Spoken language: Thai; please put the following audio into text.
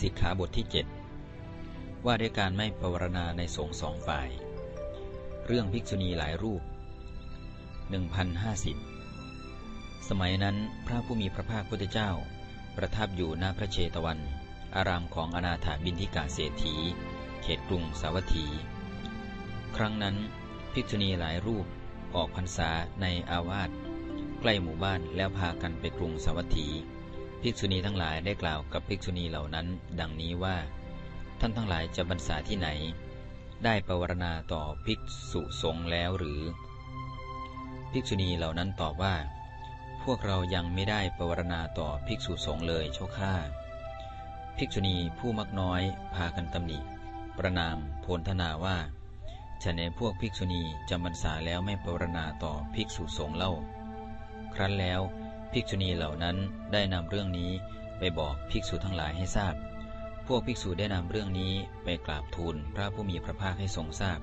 สิกขาบทที่ 7 ว่าด้วยการไม่ปวารณาในสงฆ์สองฝ่าย เรื่องภิกษุณีหลายรูป 1050 สมัยนั้นพระผู้มีพระภาคพุทธเจ้า ประทับอยู่ณพระเชตวัน อารามของอนาถาบินทิกาเศรษฐี เขตกรุงสาวัตถี ครั้งนั้นภิกษุณีหลายรูปออกพรรษาในอาวาสใกล้หมู่บ้านแล้วพากันไปกรุงสาวัตถี ภิกษุณีทั้งหลายได้กล่าวกับภิกษุณีเหล่านั้น ดังนี้ว่า ท่านทั้งหลายจะบรรษาที่ไหน ได้ปวารณาต่อภิกษุสงฆ์แล้วหรือ ภิกษุณีเหล่านั้นตอบว่า พวกเรายังไม่ได้ปวารณาต่อภิกษุสงฆ์เลยเจ้าข้าภิกษุณีผู้มักน้อยพากันตำหนิประนามโพลธนาว่าฉันในพวกภิกษุณีจำบรรษาแล้วไม่ปวารณาต่อภิกษุสงฆ์เล่า ครั้นแล้ว ภิกษุณีเหล่านั้นได้นำเรื่องนี้ไปบอกภิกษุทั้งหลายให้ทราบ พวกภิกษุได้นำเรื่องนี้ไปกราบทูลพระผู้มีพระภาคให้ทรงทราบ